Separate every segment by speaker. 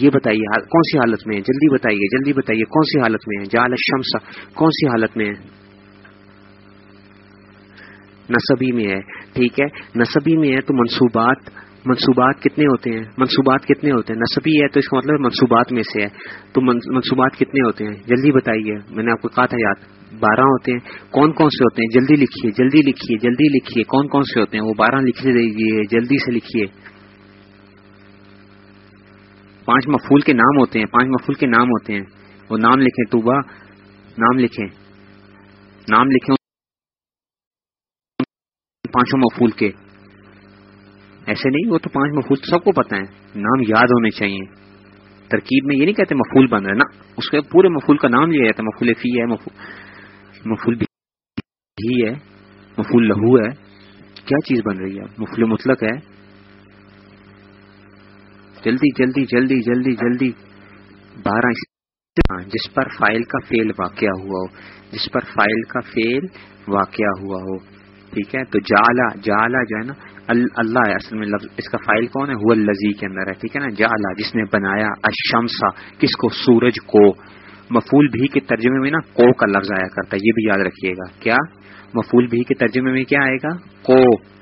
Speaker 1: یہ بتائیے کون سی حالت میں ہے جلدی بتائیے جلدی بتائیے، کون سی حالت میں ہے جال شمس کون سی حالت میں ہے نصبی میں ہے، ٹھیک ہے۔ نصبی میں ہے تو منصوبات منصوبات کتنے ہوتے ہیں؟ منصوبات کتنے ہوتے ہیں؟ نصبی ہے تو اس کا مطلب منصوبات میں سے ہے۔ تو منصوبات کتنے ہوتے ہیں؟ جلدی بتائیے، میں نے آپ کو کہا تھا یاد، بارہ ہوتے ہیں۔ کون کون سے ہوتے ہیں؟ جلدی لکھیے جلدی لکھیے جلدی لکھیے۔ کون کون سے ہوتے ہیں؟ وہ بارہ لکھ دیجیے جلدی سے لکھیے۔ پانچ مفول کے نام ہوتے ہیں، پانچ مفول کے نام ہوتے ہیں۔ وہ نام لکھیں، توبہ، نام لکھیں۔ نام لکھیں۔ پانچوں مفول کے۔ ایسے نہیں، وہ تو پانچ مفول سب کو پتا ہے نام یاد ہونے چاہیے۔ ترکیب میں یہ نہیں کہتے مفول بن رہے نا اس کے پورے مفول کا نام لیا جاتا ہے مفول فی ہے مفول بھی ہے مفول لہو ہے۔ کیا چیز بن رہی ہے؟ مفول مطلق ہے۔ جلدی جلدی جلدی جلدی جلدی۔ بارہ ہاں، جس پر فائل کا فیل واقع ہوا ہو۔ جس پر فائل کا فیل واقع ہوا ہو۔ ٹھیک ہے؟ تو جالا جالا جو ہے نا اللہ ہے۔ اصل میں لفظ اس کا فائل کون ہے؟ الزی کے اندر ہے۔ ٹھیک ہے نا؟ جالا جس نے بنایا اشمسا کس کو؟ سورج کو۔ مفول بھی کے ترجمے میں نا کو کا لفظ آیا کرتا ہے۔ یہ بھی یاد رکھیے گا۔ کیا؟ مفول بھی کے ترجمے میں کیا آئے گا؟ کو۔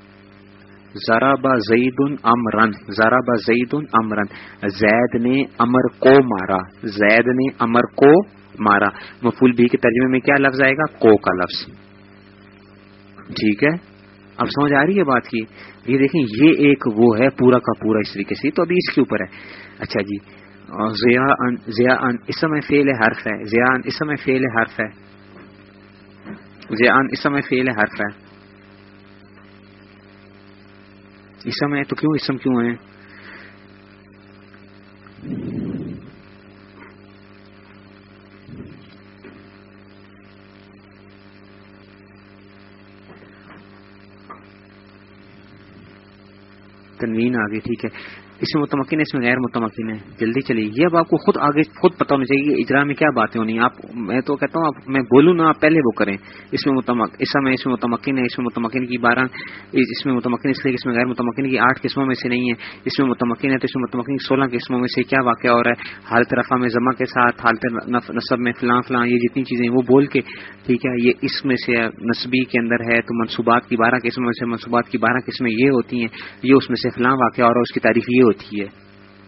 Speaker 1: ذرا با زید امرن ذرا با زید امرن۔ زید نے امر کو مارا، زید نے امر کو مارا۔ مفول بھی کے ترجمے میں کیا لفظ آئے گا؟ کو کا لفظ۔ ٹھیک ہے؟ اب سمجھ آ رہی ہے بات کی؟ یہ دیکھیں، یہ ایک وہ ہے پورا کا پورا اس طریقے سے۔ تو ابھی اس کے اوپر ہے۔ اچھا جی۔ ضیا ان ضیا ان، اس سمے فیل حرف ہے۔ ضیا ان، اس سمے فیل حرف ہے۔ ضیا ان، اس سمے فیل حرف ہے۔ اسم ہے تو کیوں اسم کیوں ہے تنوین آگے ٹھیک ہے۔ اس میں متمکن ہے اس میں غیر متمکن ہے جلدی چلیے یہ اب آپ کو خود آگے خود پتہ ہونا چاہیے کہ اجرا میں کیا باتیں ہونی آپ میں تو کہتا ہوں آپ میں بولوں نا آپ پہلے وہ کریں اس میں متمک اس میں اس میں متمکن ہے اس میں متمکن کی بارہ اس میں متمکن اس لیے اس میں غیر متمکن کی آٹھ قسموں میں سے نہیں ہے اس میں متمکن ہے تو اس میں متمکن کی سولہ قسموں میں سے کیا واقعہ ہو رہا ہے حالت رفع میں جمع کے ساتھ حالت نصب میں فلاں فلاں یہ جتنی چیزیں وہ بول کے ٹھیک ہے یہ اس میں سے نصبی کے اندر ہے تو منصوبات کی بارہ قسموں میں سے منصوبات کی بارہ قسمیں یہ ہوتی ہیں یہ اس میں سے فلاں واقعہ ہو رہا ہے اس کی تعریف یہ ہوتی ہے۔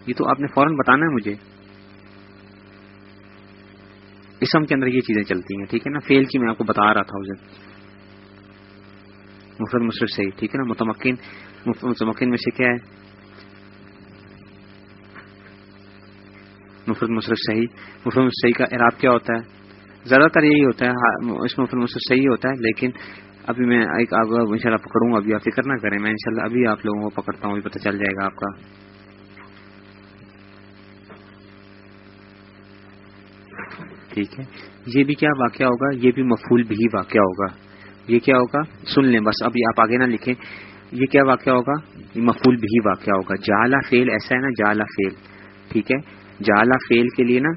Speaker 1: یہ تو آپ نے فوراً بتانا ہے مجھے۔ اسم کے اندر یہ چیزیں چلتی ہیں، ٹھیک ہے نا؟ فیل کی میں آپ کو بتا رہا تھا اسے مفرد مصرف صحیح ٹھیک ہے نا؟ متمکن متمکن میں سے کیا ہے؟ مفرد مصرف صحیح۔ مفرد صحیح کا اعراب کیا ہوتا ہے؟ زیادہ تر یہی ہوتا ہے ہاں، اس مفرد مصرف صحیح ہوتا ہے، لیکن ابھی میں ایک ان شاء اللہ پکڑوں گا، ابھی آپ فکر نہ کریں، میں ان شاء اللہ ابھی آپ لوگوں کو پکڑتا ہوں پتہ چل جائے گا آپ کا۔ ٹھیک ہے۔ یہ بھی کیا واقعہ ہوگا؟ یہ بھی مفول بھی واقعہ ہوگا۔ یہ کیا ہوگا؟ سن لیں، بس ابھی آپ آگے نہ لکھیں۔ یہ کیا واقعہ ہوگا؟ یہ مفول بھی واقعہ ہوگا۔ جالا فیل ایسا ہے نا جالا فیل ٹھیک ہے؟ جالا فیل کے لیے نا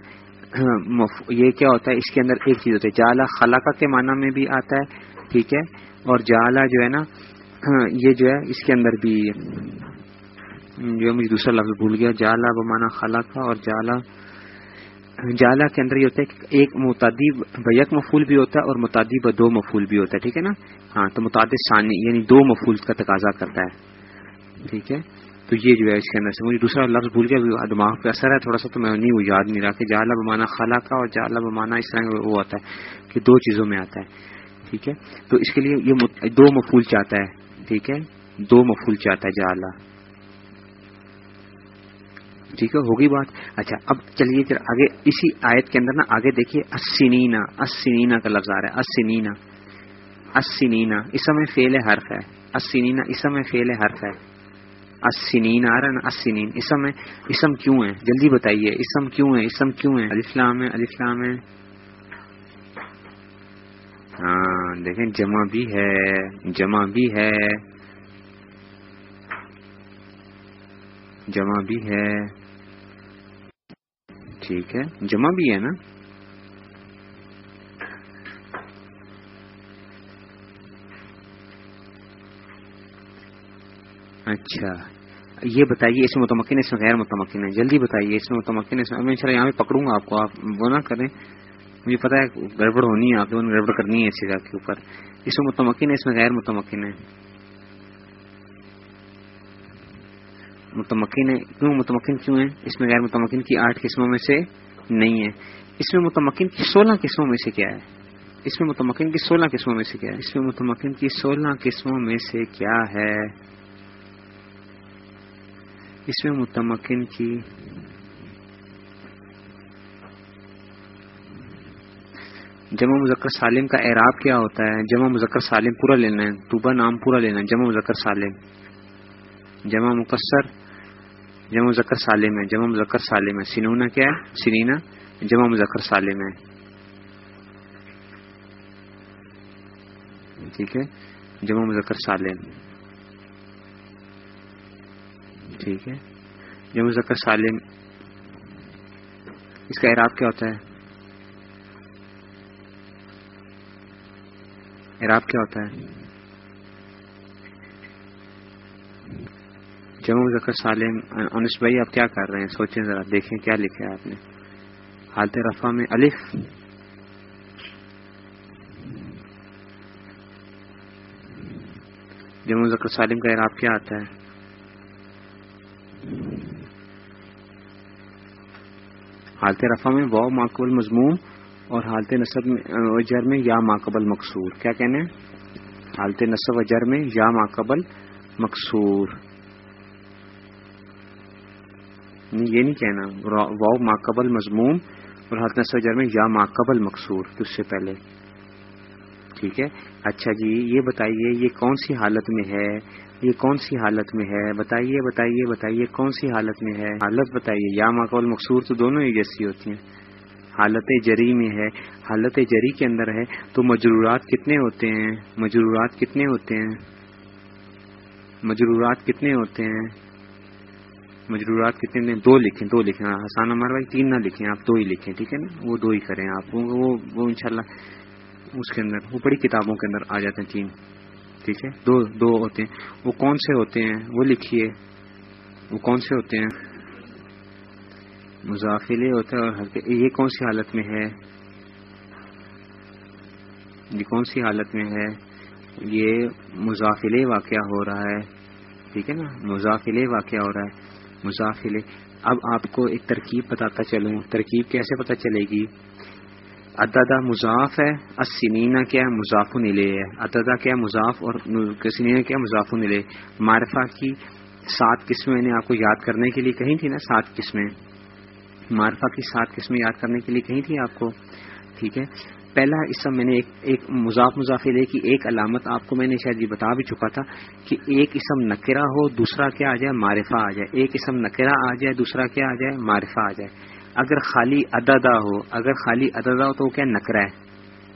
Speaker 1: یہ کیا ہوتا ہے؟ اس کے اندر ایک چیز ہوتی ہے۔ جالا خلاقہ کے معنی میں بھی آتا ہے ٹھیک ہے؟ اور جالا جو ہے نا، یہ جو ہے، اس کے اندر بھی جو مجھے دوسرا لفظ بھول گیا۔ جالا بمانا خلاقہ اور جالا جالا کے اندر یہ ہوتا ہے کہ ایک متعدد بیک مفول بھی ہوتا ہے اور متعدد دو مفول بھی ہوتا ہے، ٹھیک ہے نا؟ ہاں تو متعدد ثانی یعنی دو مفول کا تقاضا کرتا ہے، ٹھیک ہے؟ تو یہ جو ہے، اس کے اندر سے مجھے دوسرا لفظ بھول گیا دماغ پہ اثر ہے، تھوڑا سا تو میں نہیں، وہ یاد نہیں رہا کہ جالا بمانا خلا کا اور جالا بمانا اس طرح وہ ہوتا ہے، کہ دو چیزوں میں آتا ہے۔ ٹھیک ہے؟ تو اس کے لیے یہ دو مفول چاہتا ہے، ٹھیک ہے؟ دو مفول چاہتا ہے جالا ٹھیک ہے؟ ہوگی بات؟ اچھا اب چلیے پھر آگے، اسی آیت کے اندر نا، آگے دیکھیے اسنینا اسنینا کا لفظ آ رہا ہے اسنینا اسنینا اس میں فیل حرف ہے۔ اسنینا اس میں فیل حرف ہے۔ اسنین آ رہا ہے نا اسنین اسم ہے، اسم کیوں ہے؟ جلدی بتائیے، اسم کیوں ہے، اسم کیوں ہے؟ الفلام ہے الفلام ہے۔ ہاں دیکھیں جمع بھی ہے، جمع بھی ہے۔ جمع بھی ہے۔ ٹھیک ہے، جمع بھی ہے نا؟ اچھا یہ بتائیے، اس میں متمکن ہے اس میں غیر متمکن ہے جلدی بتائیے، اس میں متمکن ہے میں چلا یہاں پہ پکڑوں گا آپ کو، آپ وہ نہ کریں۔ مجھے پتا ہے گڑبڑ ہونی ہے آپ کو گڑبڑ کرنی ہے اس جگہ کے اوپر۔ اس میں متمکن ہے، اس میں غیر متمکن ہے۔ متمکن ہے، کیوں متمکن کیوں ہے؟ اس میں غیر متمکن کی آٹھ قسموں میں سے نہیں ہے۔ اس میں متمکن کی سولہ قسموں میں سے کیا ہے؟ اس میں متمکن کی سولہ قسموں میں سے کیا ہے؟ اس میں متمکن کی سولہ قسموں میں سے کیا ہے؟ اس میں متمکن کی جمع مذکر سالم کا اعراب کیا ہوتا ہے؟ جمع مذکر سالم پورا لینا ہے طوبہ نام پورا لینا ہے، جمع مذکر سالم۔ جمع مقصر، جمع مذکر سالم ہے، جمع مذکر سالم ہے۔ سنونا کیا ہے؟ سنینا جمع مذکر سالم ہے۔ ٹھیک ہے؟ جمع مذکر سالم۔ ٹھیک ہے؟ جمع مذکر سالم۔ اس کا اعراب کیا ہوتا ہے؟ اعراب کیا ہوتا ہے؟ جمع مذکر سالم انس بھائی آپ کیا کر رہے ہیں؟ سوچیں ذرا، دیکھیں کیا لکھا ہے آپ نے۔ حالت رفع میں الف۔ جمع ذکر سالم کا اعراب کیا آتا ہے؟ حالت رفع میں واؤ ماقبل مضمون اور حالت نصب جر میں یا ماقبل مقصور۔ کیا کہنے حالت نصب و جر میں یا ماقبل مقصور۔ یعنی یہ نہیں کہنا واؤ ماقبل مضمون اور حالت نصب جر میں یا ماقبل مقصور اس سے پہلے۔ ٹھیک ہے؟ اچھا جی یہ بتائیے، یہ کون سی حالت میں ہے؟ یہ کون سی حالت میں ہے؟ بتائیے بتائیے بتائیے، کون سی حالت میں ہے؟ حالت بتائیے، یا ماقبل مقصور تو دونوں ہی جیسی ہوتی ہیں۔ حالت جری میں ہے، حالت جری کے اندر ہے، تو مجرورات کتنے ہوتے ہیں؟ مجرورات کتنے ہوتے ہیں؟ مجرورات کتنے ہوتے ہیں؟ مجرورات کتنے دو لکھیں دو لکھیں۔ ہاں، حسان ہمارے بھائی، تین نہ لکھیں، آپ دو ہی لکھیں، ٹھیک ہے نا؟ وہ دو ہی کریں آپ۔ وہ وہ انشاءاللہ اس کے اندر، وہ بڑی کتابوں کے اندر آ جاتے ہیں، تین۔ ٹھیک ہے؟ دو دو ہوتے ہیں۔ وہ کون سے ہوتے ہیں؟ وہ لکھیے۔ وہ کون سے ہوتے ہیں؟ مضافلے ہوتا ہے اور یہ کون سی حالت میں ہے؟ یہ کون سی حالت میں ہے؟ یہ مضافلے واقعہ ہو رہا ہے۔ ٹھیک ہے نا؟ مضافلے واقعہ ہو رہا ہے۔ مضافلے اب آپ کو ایک ترکیب بتاتا چلوں۔ ترکیب کیسے پتہ چلے گی؟ ادادا مضاف ہے اسنینا کیا ہے؟ مضاف نلے ہے۔ ادادا کیا مضاف اور سنینا کیا مضاف نلے معرفہ کی سات قسمیں نے آپ کو یاد کرنے کے لیے کہیں تھی نا؟ سات قسمیں۔ معرفہ کی سات قسمیں یاد کرنے کے لیے کہیں تھی آپ کو؟ ٹھیک ہے۔ پہلا اسم میں نے ایک ایک مضاف مضافلے کی ایک علامت آپ کو میں نے شاید یہ بتا بھی چکا تھا کہ ایک اسم نکرا ہو، دوسرا کیا آ جائے؟ معرفہ آ جائے۔ ایک اسم نکرا آ جائے، دوسرا کیا آ جائے؟ معرفہ آ جائے۔ اگر خالی ادادا ہو، اگر خالی ادادا ہو تو وہ کیا نکرا ہے؟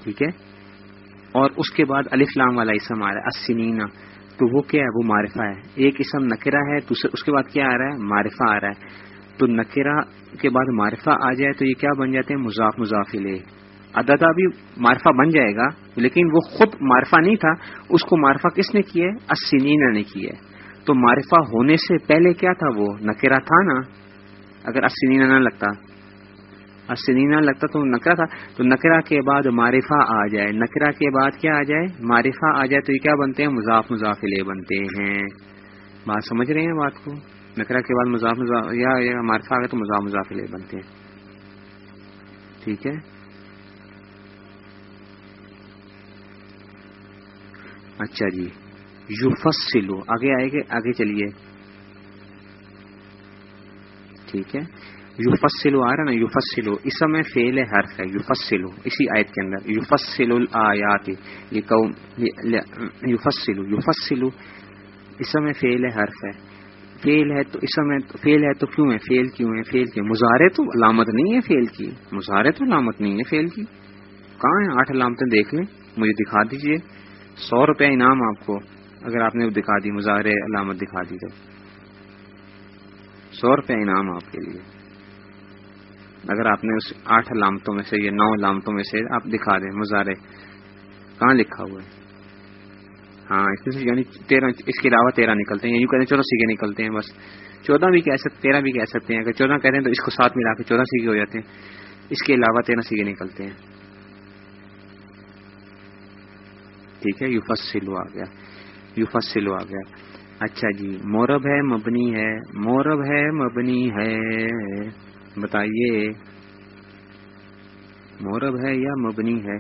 Speaker 1: ٹھیک ہے۔ اور اس کے بعد الف لام والا اسم آ رہا ہے اسنینا تو وہ کیا ہے؟ وہ معرفہ ہے۔ ایک اسم نکرا ہے اس کے بعد کیا آ رہا ہے؟ معرفہ آ رہا ہے۔ تو نکرا کے بعد معرفہ آ جائے تو یہ کیا بن جاتے ہیں؟ مضاف، مضافلے۔ ادادا بھی معرفہ بن جائے گا، لیکن وہ خود معرفہ نہیں تھا۔ اس کو معرفہ کس نے کیا ہے؟ اسنینا نے کیا ہے۔ تو معرفہ ہونے سے پہلے کیا تھا وہ؟ نکرا تھا نا؟ اگر اسنینا نہ لگتا۔ اسنینا لگتا تو نکرا تھا۔ تو نکرا کے بعد معرفہ آ جائے۔ نکرا کے بعد کیا آ جائے؟ معرفہ آ جائے تو یہ کیا بنتے ہیں؟ مضاف، مضافلے بنتے ہیں۔ بات سمجھ رہے ہیں بات کو؟ نکرا کے بعد مضاف مضاف یا معرفہ آ گئے تو مضاف مضافلے بنتے ہیں۔ ٹھیک ہے؟ اچھا جی۔ یو آگے آئے گے آگے چلیے۔ ٹھیک ہے؟ یو فصلو آ رہا نا؟ یو فصلو اس میں فیل حرف ہے۔ یو فصلو اسی آیت کے اندر۔ یو فصل آیات یو فصلو یو فصلو اس میں فیل حرف ہے۔ فیل ہے تو اس میں فیل ہے تو کیوں ہے؟ فیل کیوں ہے؟ فیل کی مظاہرے تو علامت نہیں ہے فیل کی۔ مظاہرے تو علامت نہیں ہے فیل کی۔ کہاں ہے آٹھ علامتیں؟ دیکھ لیں۔ مجھے دکھا دیجیے۔ سو روپے انعام آپ کو۔ اگر آپ نے دکھا دی، مظاہرے علامت دکھا دی تو۔ سو روپے انعام آپ کے لیے۔ اگر آپ نے اس آٹھ علامتوں میں سے یہ نو علامتوں میں سے آپ دکھا دیں، مظاہرے، کہاں لکھا ہوا ہے؟ ہاں اس یعنی تیرہ، اس کے علاوہ تیرہ نکلتے ہیں یعنی یوں کہتے ہیں چودہ سیکھے نکلتے ہیں بس۔ چودہ بھی کہہ سکتے تیرہ بھی کہہ سکتے ہیں۔ اگر چودہ کہتے ہیں تو اس کو ساتھ ملا کے چودہ سیکھے ہو جاتے ہیں۔ اس کے علاوہ تیرہ سیکھے نکلتے ہیں۔ ٹھیک ہے یو فصلو آ گیا۔ یو فصلو آ گیا۔ اچھا جی مورب ہے، مبنی ہے۔ مورب ہے، مبنی ہے۔ بتائیے۔ مورب ہے یا مبنی ہے؟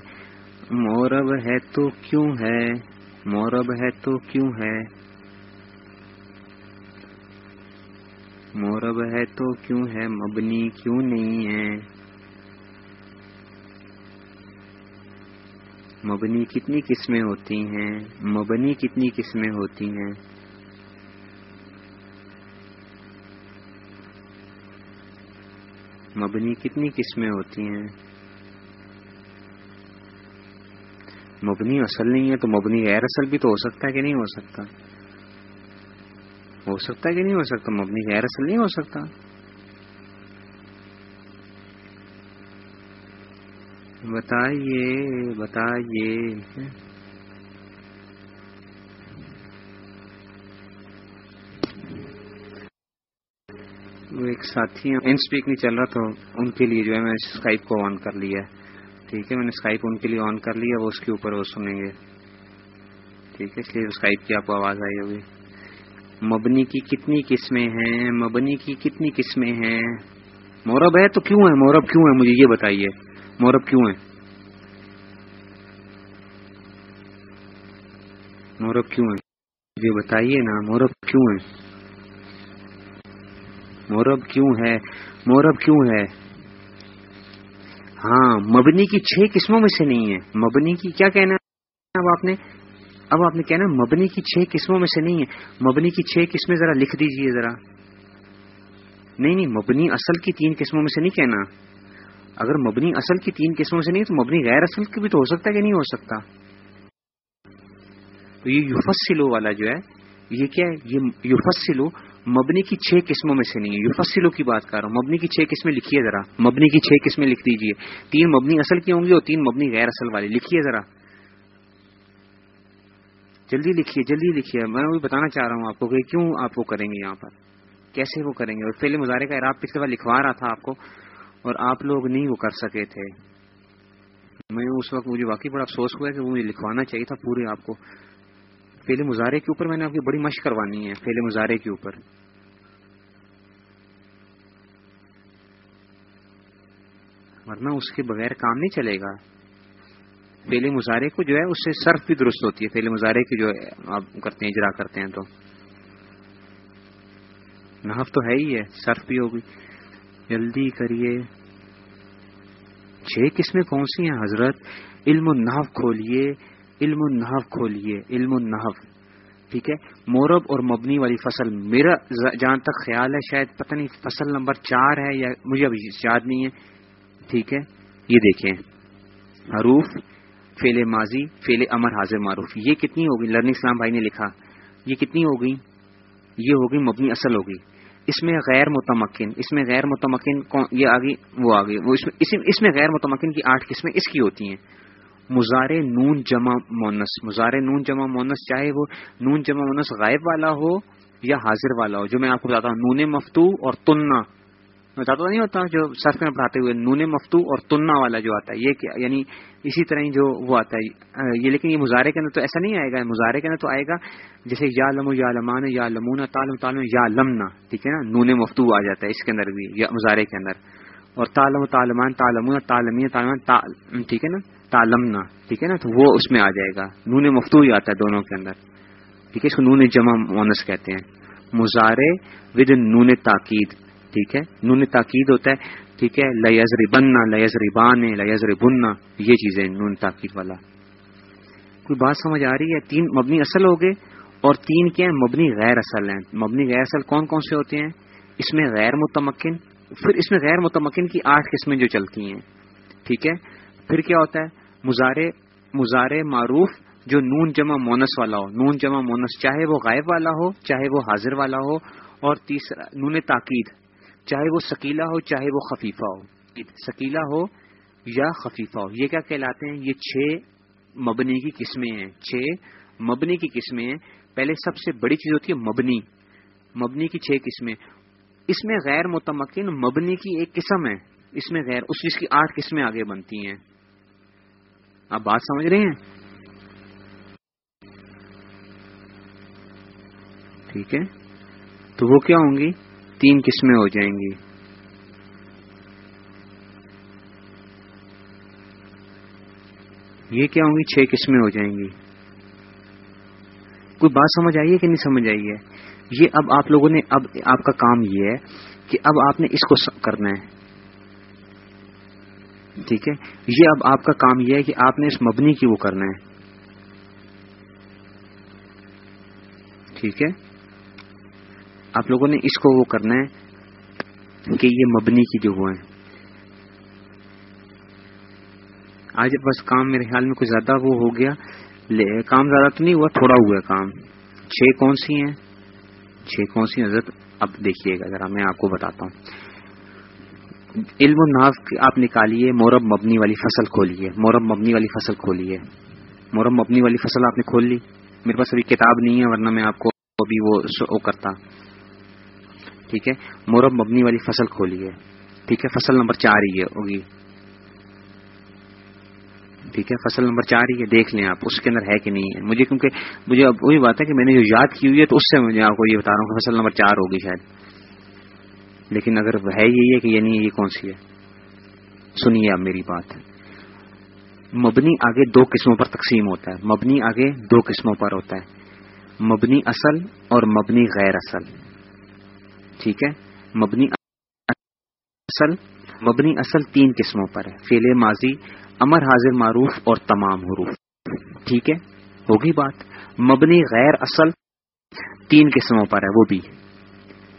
Speaker 1: مورب ہے تو کیوں ہے؟ مورب ہے تو کیوں ہے؟ مورب ہے تو کیوں ہے؟ مبنی کیوں نہیں ہے؟ مبنی کتنی قسمیں ہوتی ہیں؟ مبنی کتنی قسمیں ہوتی ہیں؟ مبنی کتنی قسمیں ہوتی ہیں؟ مبنی اصل نہیں ہے تو مبنی غیر اصل بھی تو ہو سکتا ہے کہ نہیں ہو سکتا؟ ہو سکتا ہے کہ نہیں ہو سکتا؟ مبنی غیر اصل نہیں ہو سکتا؟ بتائیے بتائیے۔ وہ ایک ساتھی ہیں اسپیک نہیں چل رہا تو ان کے لیے جو ہے میں اسکائپ کو آن کر لیا ٹھیک ہے، میں نے اسکائپ ان کے لیے آن کر لیا، وہ اس کے اوپر وہ سنیں گے۔ ٹھیک ہے، اس لیے اسکائپ کی آپ کو آواز آئی ہوگی۔ مبنی کی کتنی قسمیں ہیں، مبنی کی کتنی قسمیں ہیں۔ مورب ہے تو کیوں ہے؟ مورب کیوں ہے؟ مجھے یہ بتائیے۔ مورب کیوں ہے مورب کیوں ہے مجھے بتائیے نا، مورب کیوں ہے مورب کیوں ہے؟ مورب کیوں ہے؟ ہاں مبنی کی چھ قسموں میں سے نہیں ہے۔ مبنی کی کیا کہنا ہے؟ اب آپ نے اب آپ نے کہنا مبنی کی چھ قسموں میں سے نہیں ہے۔ مبنی کی چھ قسمیں ذرا لکھ دیجیے ذرا۔ نہیں نہیں، مبنی اصل کی تین قسموں میں سے نہیں کہنا۔ اگر مبنی اصل کی تین قسموں سے نہیں تو مبنی غیر اصل کی بھی تو ہو سکتا ہے کہ نہیں ہو سکتا۔ تو یہ یوفسلو والا جو ہے، یہ کیا ہے؟ یہ یوفسلو مبنی کی چھ قسموں میں سے نہیں ہے۔ یوفسلو کی بات کر رہا ہوں۔ مبنی کی چھ قسمیں لکھیے ذرا۔ مبنی کی چھ قسمیں لکھ دیجیے تین مبنی اصل کی ہوں گی اور تین مبنی غیر اصل والی۔ لکھیے ذرا۔ جلدی لکھیے جلدی لکھیے۔ میں وہی بتانا چاہ رہا ہوں آپ کو کہ کیوں آپ وہ کریں گے یہاں پر؟ کیسے وہ کریں گے؟ اور پہلے مظاہرے کا عراب پچھلے بار لکھوا رہا تھا آپ کو اور آپ لوگ نہیں وہ کر سکے تھے۔ میں اس وقت مجھے واقعی بڑا افسوس ہوا کہ وہ مجھے لکھوانا چاہیے تھا پورے آپ کو۔ پہلے مظاہرے کے اوپر میں نے آپ کی بڑی مشق کروانی ہے پہلے مظاہرے کے اوپر۔ ورنہ اس کے بغیر کام نہیں چلے گا۔ پہلے مظاہرے کو جو ہے، اس سے صرف بھی درست ہوتی ہے۔ پہلے مظاہرے کی جو آپ کرتے ہیں، اجرا کرتے ہیں تو۔ نحف تو ہے ہی ہے، صرف بھی ہوگی۔ جلدی کریے۔ چھ قسمیں کون سی ہیں؟ حضرت، علم النحف کھولئے علم النحف کھولئے علم النحف، ٹھیک ہے؟ مورب اور مبنی والی فصل، میرا جہاں تک خیال ہے، شاید پتہ نہیں، فصل نمبر چار ہے یا مجھے ابھی یاد نہیں ہے، ٹھیک ہے؟ یہ دیکھیں، حروف فیل ماضی فیل امر حاضر معروف، یہ کتنی ہوگی لرننگ اسلام بھائی نے لکھا، یہ کتنی ہوگی یہ ہوگی مبنی اصل ہوگی اس میں غیر متمکن، اس میں غیر متمکن یہ آگے، وہ آگے، وہ اس میں غیر متمکن کی آٹھ قسمیں اس کی ہوتی ہیں۔ مزار نون جمع مونس۔ مزار نون جمع مونس چاہے وہ؟ نون جمع مونس غائب والا ہو یا حاضر والا ہو؟ جو میں آپ کو بتاتا ہوں، نون مفتو اور تننا میں بتاتا نہیں ہوتا جو سرف میں پڑھاتے ہوئے نون مفتو اور تننا والا جو آتا ہے، یہ کیا یعنی اسی طرح ہی جو وہ آتا ہے۔ یہ لیکن یہ مظاہرے کے اندر تو ایسا نہیں آئے گا۔ مظاہرے کے اندر تو آئے گا، جیسے یا لم یا لمان یا لمون تالم تالم یا لمنا ٹھیک ہے نا؟ نون مفتو آ جاتا ہے اس کے اندر بھی، یا مظاہرے کے اندر۔ اور تالم تالمان تالمون تالمی تالمان ٹھیک ہے نا؟ تالمنا، ٹھیک ہے نا؟ تو وہ اس میں آ جائے گا۔ نون مفتو ہی آتا ہے دونوں کے اندر۔ ٹھیک ہے، اس کو نون جمع مونس کہتے ہیں۔ مظاہرے ود نون تاکید، ٹھیک ہے؟ نون تاکید ہوتا ہے، ٹھیک ہے لیز ربنا لیز ربان لیز ربنا یہ چیزیں نون تاکید والا۔ کوئی بات سمجھ آ رہی ہے؟ تین مبنی اصل ہو گئے اور تین کیا ہیں؟ مبنی غیر اصل ہیں۔ مبنی غیر اصل کون کون سے ہوتے ہیں؟ اس میں غیر متمکن، پھر اس میں غیر متمکن کی آٹھ قسمیں جو چلتی ہیں۔ ٹھیک ہے؟ پھر کیا ہوتا ہے؟ مزارے مزارے معروف جو نون جمع مونس والا ہو۔ نون جمع مونس چاہے وہ غائب والا ہو، چاہے وہ حاضر والا ہو، اور تیسرا، نون تاکید۔ چاہے وہ سکیلا ہو، چاہے وہ خفیفہ ہو۔ سکیلا ہو یا خفیفہ ہو۔ یہ کیا کہلاتے ہیں؟ یہ چھ مبنی کی قسمیں ہیں۔ چھ مبنی کی قسمیں ہیں۔ پہلے سب سے بڑی چیز ہوتی ہے مبنی۔ مبنی کی چھ قسمیں۔ اس میں غیر متمکن مبنی کی ایک قسم ہے۔ اس میں غیر، اس چیز کی آٹھ قسمیں آگے بنتی ہیں۔ آپ بات سمجھ رہے ہیں؟ ٹھیک ہے۔ تو وہ کیا ہوں گی؟ تین قسمیں ہو جائیں گی۔ یہ کیا ہوں گی؟ چھ قسمیں ہو جائیں گی۔ کوئی بات سمجھ آئیے کہ نہیں سمجھ آئی ہے؟ یہ اب آپ لوگوں نے، اب آپ کا کام یہ ہے کہ اب آپ نے اس کو کرنا ہے۔ ٹھیک ہے؟ یہ اب آپ کا کام یہ ہے کہ آپ نے اس مبنی کی وہ کرنا ہے۔ ٹھیک ہے؟ آپ لوگوں نے اس کو وہ کرنا ہے کہ یہ مبنی کی جو وہ ہیں۔ آج بس کام میرے خیال میں کچھ زیادہ وہ ہو گیا۔ کام زیادہ تو نہیں ہوا، تھوڑا ہوا کام۔ چھ کون سی ہیں؟ چھ کون سی حضرت، اب دیکھیے گا، ذرا میں آپ کو بتاتا ہوں۔ علم و ناف آپ نکالیے، مورب مبنی والی فصل کھولیے۔ مورب مبنی والی فصل کھولیے۔ مورب مبنی والی فصل آپ نے کھول لی۔ میرے پاس ابھی کتاب نہیں ہے، ورنہ میں آپ کو ابھی وہ کرتا۔ ٹھیک ہے؟ مورب مبنی والی فصل کھولیے۔ ٹھیک ہے؟ فصل نمبر چار ہی ہے، ہوگی۔ ٹھیک ہے؟ فصل نمبر چار ہی ہے، دیکھ لیں آپ، اس کے اندر ہے کہ نہیں ہے۔ مجھے کیونکہ مجھے اب وہی بات ہے کہ میں نے جو یاد کی ہوئی ہے تو اس سے مجھے آپ کو یہ بتا رہا ہوں کہ فصل نمبر چار ہوگی شاید۔ لیکن اگر ہے یہی ہے کہ یہ نہیں یہ کون سی ہے؟ سنیے آپ میری بات۔ مبنی آگے دو قسموں پر تقسیم ہوتا ہے۔ مبنی آگے دو قسموں پر ہوتا ہے۔ مبنی اصل اور مبنی غیر اصل۔ ٹھیک ہے؟ مبنی اصل مبنی اصل تین قسموں پر ہے۔ فیل ماضی، امر حاضر معروف اور تمام حروف۔ ٹھیک ہے؟ ہوگی بات۔ مبنی غیر اصل تین قسموں پر ہے، وہ بھی۔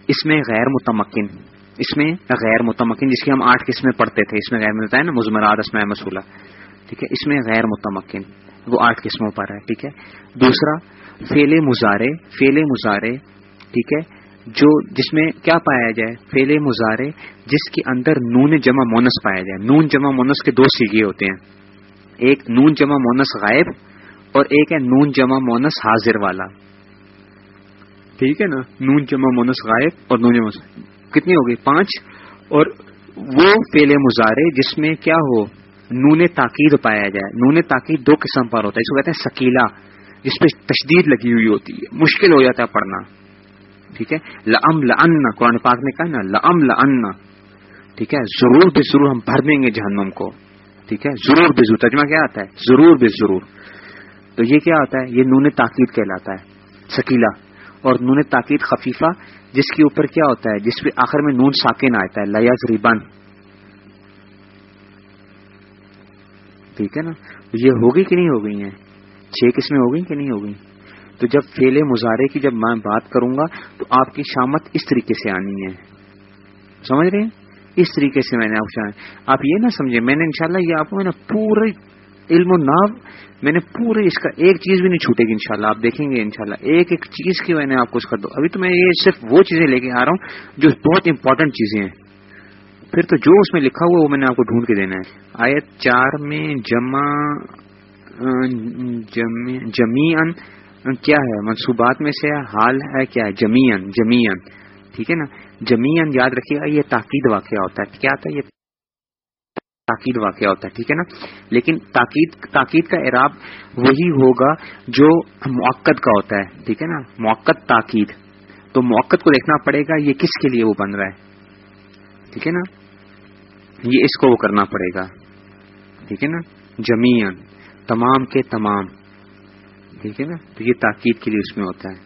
Speaker 1: اس میں غیر متمکن، اس میں غیر متمکن، جس کی ہم آٹھ قسمیں پڑھتے تھے، اس میں غیر ملتا ہے نا، مزمرات، اسماء مسولہ ٹھیک ہے؟ اس میں غیر متمکن، وہ آٹھ قسموں پر ہے، ٹھیک ہے؟ دوسرا فیل مزارے فیل مزارے ٹھیک ہے؟ جو جس میں کیا پایا جائے؟ فیل مظاہرے جس کے اندر نون جمع مونس پایا جائے۔ نون جمع مونس کے دو سیگے ہوتے ہیں۔ ایک نون جمع مونس غائب اور ایک ہے نون جمع مونس حاضر والا۔ ٹھیک ہے نا؟ نون جمع مونس غائب اور نون جمع کتنی ہوگی پانچ۔ اور وہ فیل مظاہرے جس میں کیا ہو؟ نون تاکید پایا جائے۔ نون تاکید دو قسم پر ہوتا ہے۔ اس کو کہتے ہیں سکیلا جس پہ تشدید لگی ہوئی ہوتی ہے۔ مشکل ہو جاتا ہے پڑھنا۔ ٹھیک ہے؟ لم لن قرآن پاک نے کہا نا لم لن ٹھیک ہے؟ ضرور بے ضرور ہم بھر دیں گے جہنم کو۔ ٹھیک ہے؟ ضرور بے ضرور۔ ترجمہ کیا آتا ہے؟ ضرور بے ضرور۔ تو یہ کیا آتا ہے؟ یہ نون تاکید کہلاتا ہے۔ سکیلا اور نون تاکید خفیفہ، جس کے اوپر کیا ہوتا ہے؟ جس پہ آخر میں نون ساکن آتا ہے لیاز ریبن ٹھیک ہے نا؟ یہ ہوگی کہ نہیں ہو گئی ہیں؟ چھ قسمیں ہو گئی کہ نہیں ہو گئی تو جب فیلے مظاہرے کی جب میں بات کروں گا، تو آپ کی شامت اس طریقے سے آنی ہے۔ سمجھ رہے ہیں؟ اس طریقے سے میں نے آپ آپ یہ نہ سمجھے میں نے انشاءاللہ یہ آپ کو میں نے پورے علم و ناو، میں نے پورے اس کا ایک چیز بھی نہیں چھوٹے گی انشاءاللہ، آپ دیکھیں گے انشاءاللہ، ایک ایک چیز کی میں نے آپ کو اس کر دو ابھی تو میں یہ صرف وہ چیزیں لے کے آ رہا ہوں جو بہت امپورٹنٹ چیزیں ہیں۔ پھر تو جو اس میں لکھا ہوا وہ میں نے آپ کو ڈھونڈ کے دینا ہے۔ آیت چار میں جمع جمی کیا ہے؟ منصوبات میں سے حال ہے، کیا ہے؟ جمین جمین ٹھیک ہے نا؟ جمین یاد رکھیے گا یہ تاکید واقعہ ہوتا ہے۔ کیا ہوتا ہے یہ؟ تاکید واقعہ ہوتا ہے، ٹھیک ہے نا؟ لیکن تاکید تاکید کا اعراب وہی ہوگا جو موقع کا ہوتا ہے، ٹھیک ہے نا؟ موقع تاکید۔ تو موقع کو دیکھنا پڑے گا یہ کس کے لیے وہ بن رہا ہے، ٹھیک ہے نا؟ یہ اس کو وہ کرنا پڑے گا، ٹھیک ہے نا؟ جمین تمام کے تمام، ٹھیک ہے نا؟ تو یہ تاکید کے لیے اس میں ہوتا ہے۔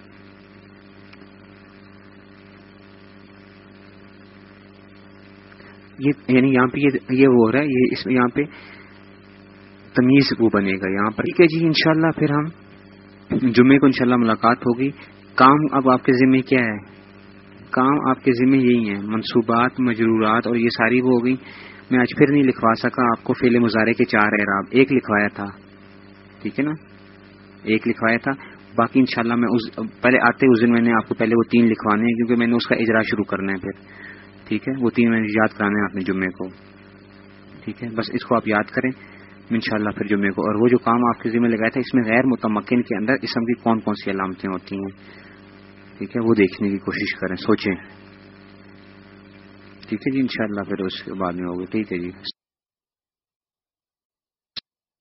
Speaker 1: یہ یعنی یہاں پہ یہ وہ ہو رہا ہے، یہ اس یہاں پہ تمیز وہ بنے گا یہاں پر۔ ٹھیک ہے جی انشاءاللہ پھر ہم جمعے کو انشاءاللہ ملاقات ہوگی۔ کام اب آپ کے ذمہ کیا ہے؟ کام آپ کے ذمہ یہی ہیں، منصوبات، مجرورات اور یہ ساری وہ ہوگی میں آج پھر نہیں لکھوا سکا، آپ کو فیل مظاہرے کے چار اعراب ایک لکھوایا تھا۔ ٹھیک ہے نا؟ ایک لکھوایا تھا۔ باقی انشاءاللہ میں اس پہلے آتے اس دن میں نے آپ کو پہلے وہ تین لکھوانے ہیں، کیونکہ میں نے اس کا اجرا شروع کرنا ہے پھر۔ ٹھیک ہے؟ وہ تین میں نے یاد کرانا ہے اپنے جمعے کو۔ ٹھیک ہے؟ بس اس کو آپ یاد کریں۔ انشاءاللہ پھر جمعے کو۔ اور وہ جو کام آپ کے ذمہ لگایا تھا، اس میں غیر متمکن کے اندر اسم کی کون کون سی علامتیں ہوتی ہیں؟ ٹھیک ہے؟ وہ دیکھنے کی کوشش کریں، سوچیں۔ ٹھیک ہے جی؟ انشاءاللہ پھر اس کے بعد میں ہوگی ٹھیک ہے جی۔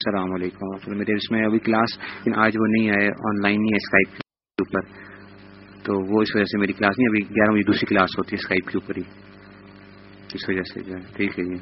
Speaker 1: السلام علیکم میرے اس میں ابھی کلاس آج وہ نہیں آئے، آن لائن نہیں ہے اسکائپ کے اوپر۔ تو وہ اس وجہ سے میری کلاس نہیں، ابھی گیارہ بجے دوسری کلاس ہوتی ہے اسکائپ کے اوپر ہی۔ اس وجہ سے جو ہے ٹھیک ہے جی۔